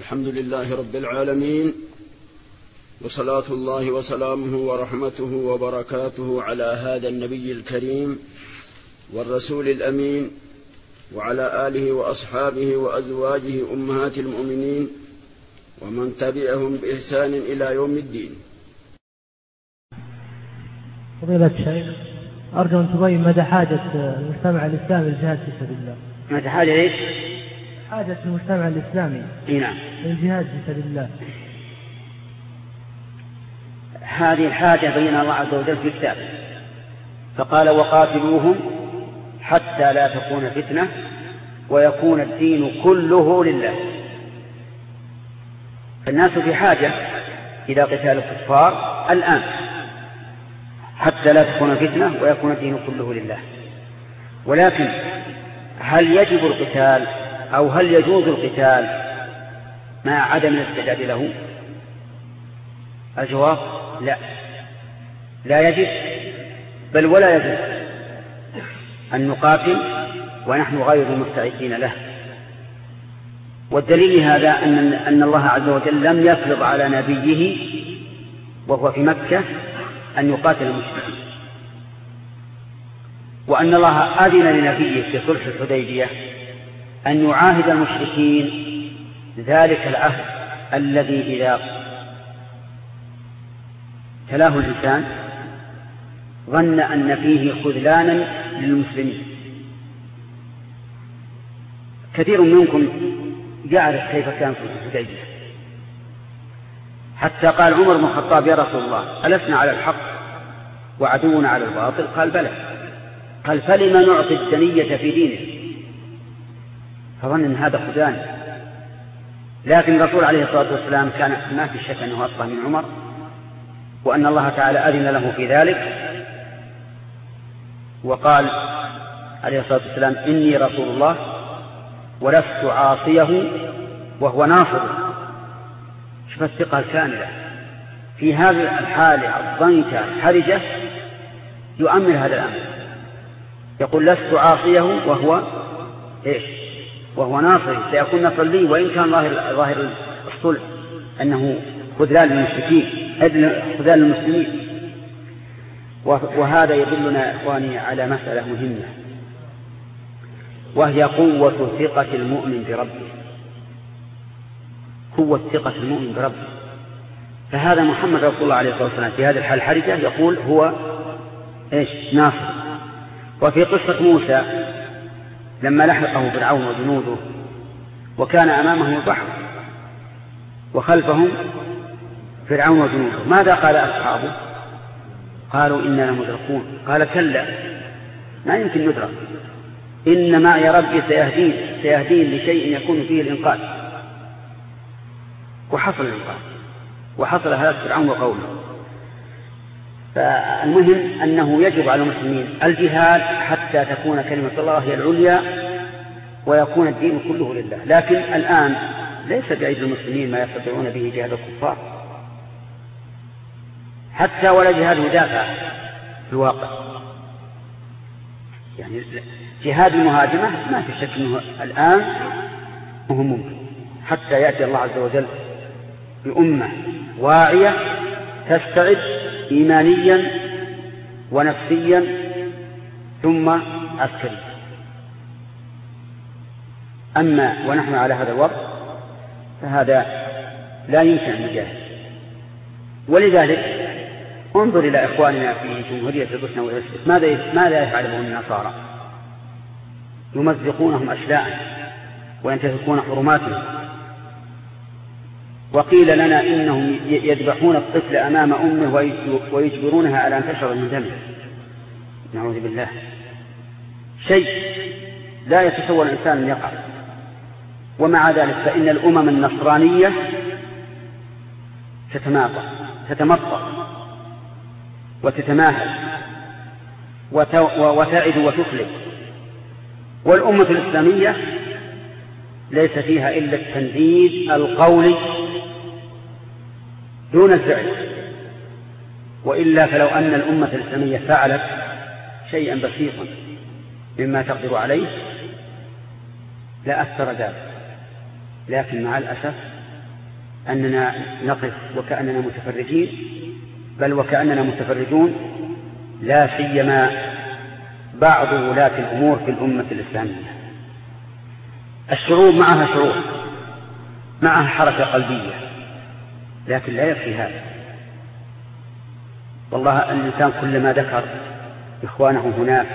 الحمد لله رب العالمين وصلاة الله وسلامه ورحمته وبركاته على هذا النبي الكريم والرسول الأمين وعلى آله وأصحابه وأزواجه أمهات المؤمنين ومن تبعهم بإحسان إلى يوم الدين فضيلة الشيخ أرجو أن تبين مدى حاجة المجتمع الإسلامي للجهاد في سبيل الله مدى حاجة إيش؟ حاجة المجتمع الإسلامي. إي نعم. للجهاد في سبيل الله. هذه الحاجة بين الله عز وجل في كتابه فقال وقاتلوهم حتى لا تكون فتنة ويكون الدين كله لله. فالناس في حاجة إلى قتال الكفار الآن حتى لا تكون فتنة ويكون الدين كله لله. ولكن هل يجب القتال أو هل يجوز القتال مع عدم الاستعداد له؟ الجواب لا. لا يجب بل ولا يجوز أن نقاتل ونحن غير مستعدين له. والدليل هذا أن أن الله عز وجل لم يفرض على نبيه وهو في مكة أن يقاتل المشركين. وأن الله أذن لنبيه في صلح الحديبية أن يعاهد المشركين ذلك العهد الذي إذا تلاه الإنسان ظن أن فيه خذلانا للمسلمين. كثير منكم يعرف كيف كان في الحديبية. حتى قال عمر بن الخطاب يا رسول الله ألسنا على الحق وعدونا على الباطل؟ قال بلى. قال فلم نعطي الدنية في دينه؟ فظن إن هذا خذلان لكن الرسول عليه الصلاة والسلام كان ما في شك أنه افقه من عمر وأن الله تعالى أذن له في ذلك وقال عليه الصلاة والسلام إني رسول الله ولست عاصيه وهو ناصر. شوف الثقة الكاملة. في هذه الحالة الضنكة الحرجة يؤمن هذا الأمر. يقول لست عاصيه وهو إيش؟ وهو ناصري سيكون نصرا لي وإن كان ظاهر ظاهر الصلح أنه خذلان للمشركين خذلان للمسلمين. وهذا يدلنا يا إخواني على مسألة مهمة وهي قوة ثقة المؤمن بربه. قوة ثقة المؤمن بربه. فهذا محمد رسول الله عليه الصلاة والسلام في هذه الحالة الحرجة يقول هو إيش؟ ناصر. وفي قصة موسى لما لحقه فرعون وجنوده وكان أمامهم البحر وخلفهم فرعون وجنوده. ماذا قال أصحابه؟ قالوا إنا لمدركون. قال كلا ما يمكن ندرك. إن معي ربي سيهدين سيهدين لشيء يكون فيه الإنقاذ. وحصل الإنقاذ. وحصل هلاك فرعون وقومه. فالمهم أنه يجب على المسلمين الجهاد حتى تكون كلمة الله هي العليا ويكون الدين كله لله. لكن الآن ليس بأيدي المسلمين ما يستطيعون به جهاد الكفار. حتى ولا جهاد مدافع في الواقع. يعني جهاد المهاجمة ما في شك أنه الآن هو ممكن. حتى يأتي الله عز وجل بأمة واعية تستعد إيمانيا ونفسيا ثم عسكريا. أما ونحن على هذا الوضع فهذا لا يمكن أن نجاهد. ولذلك انظر إلى إخواننا في جمهورية البوسنة والهرسك ماذا ماذا يفعلهم النصارى؟ يمزقونهم أشلاء وينتهكون حرماتهم. وقيل لنا إنهم يذبحون الطفل أمام أمه ويجبرونها على أن تشرب من دمه. نعوذ بالله. شيء لا يتصور الإنسان أن يقع. ومع ذلك فإن الأمم النصرانية تتماطى تتمطى وتتماهل وتعد وتفلت والأمة الإسلامية ليس فيها إلا التنديد القولي دون الفعل. وإلا فلو أن الأمة الإسلامية فعلت شيئا بسيطا مما تقدر عليه لأثر ذلك. لكن مع الأسف أننا نقف وكأننا متفرجين بل وكأننا متفرجون لا سيما بعض ولاة الأمور في الأمة الإسلامية. الشعوب معها شعوب معها حركة قلبية. لكن لا يكفي هذا. والله الإنسان كلما ذكر إخوانه هناك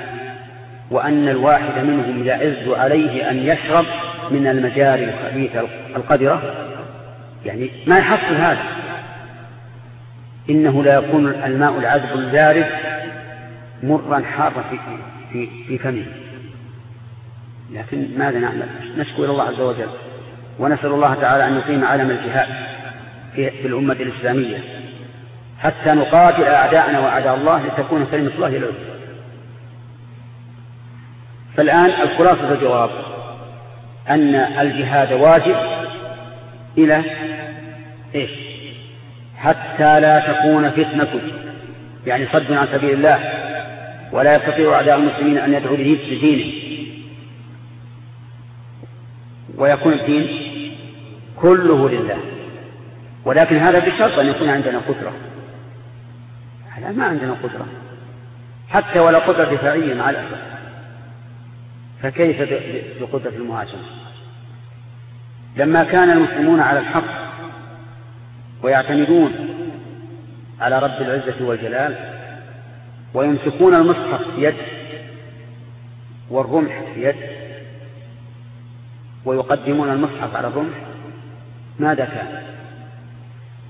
وأن الواحد منهم يعز عليه أن يشرب من المجاري الخبيثة القذرة يعني ما يحصل هذا. إنه لا يكون الماء العذب البارد مرا حارا في, في, في فمه. لكن ماذا نعمل؟ نشكو إلى الله عز وجل. ونسأل الله تعالى أن يقيم علم الجهاد. في, الأمة الإسلامية. حتى نقاتل أعداءنا وأعداء الله لتكون كلمة الله العليا فالآن الخلاصة الجواب أن الجهاد واجب إلى إيش؟ حتى لا تكون فتنة يعني صد عن سبيل الله ولا يستطيع أعداء المسلمين أن يدعوا به في دينه ويكون الدين كله لله. ولكن هذا بشرط أن يكون عندنا قدرة. لا ما عندنا قدرة. حتى ولا قدرة دفاعية مع الأسف. فكيف بقدرة المهاجمة لما كان المسلمون على الحق ويعتمدون على رب العزة والجلال ويمسكون المصحف في يد والرمح في يد ويقدمون المصحف على الرمح ماذا كان؟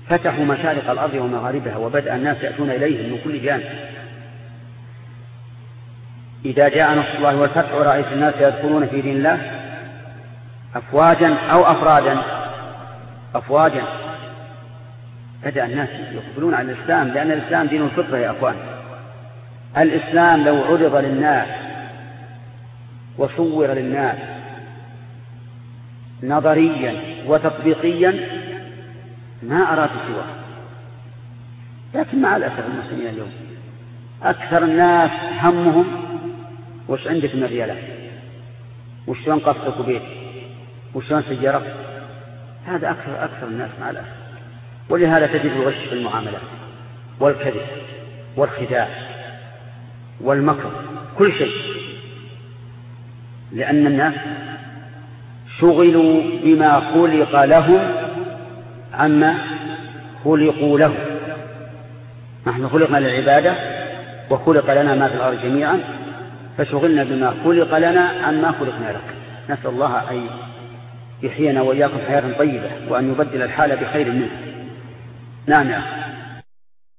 فتحوا مشارق الأرض ومغاربها وبدأ الناس يأتون إليهم من كل جانب. إذا جاء نصر الله والفتح ورأيت الناس يدخلون في دين الله أفواجا أو أفرادا أفواجا. بدأ الناس يقبلون على الإسلام لأن الإسلام دين الفطرة يا أخوان. الإسلام لو عرض للناس وصور للناس نظريا وتطبيقيا ما أرادوا سواه. لكن مع الأسف المسلمين اليوم أكثر الناس همهم وش عندك من ريالات وشلون قصدك بيت وشلون سيارة؟ هذا أكثر أكثر الناس مع الأسف. ولهذا تجد الغش في المعاملات والكذب والخداع والمكر كل شيء. لأن الناس شغلوا بما خلق لهم عما خلقوا له. نحن خلقنا للعبادة وخلق لنا ما في الأرض جميعا فشغلنا بما خلق لنا عما خلقنا له نسأل الله أن يحيينا وإياكم حياة طيبة وأن يبدل الحال بخير منه. نعم يا أخي.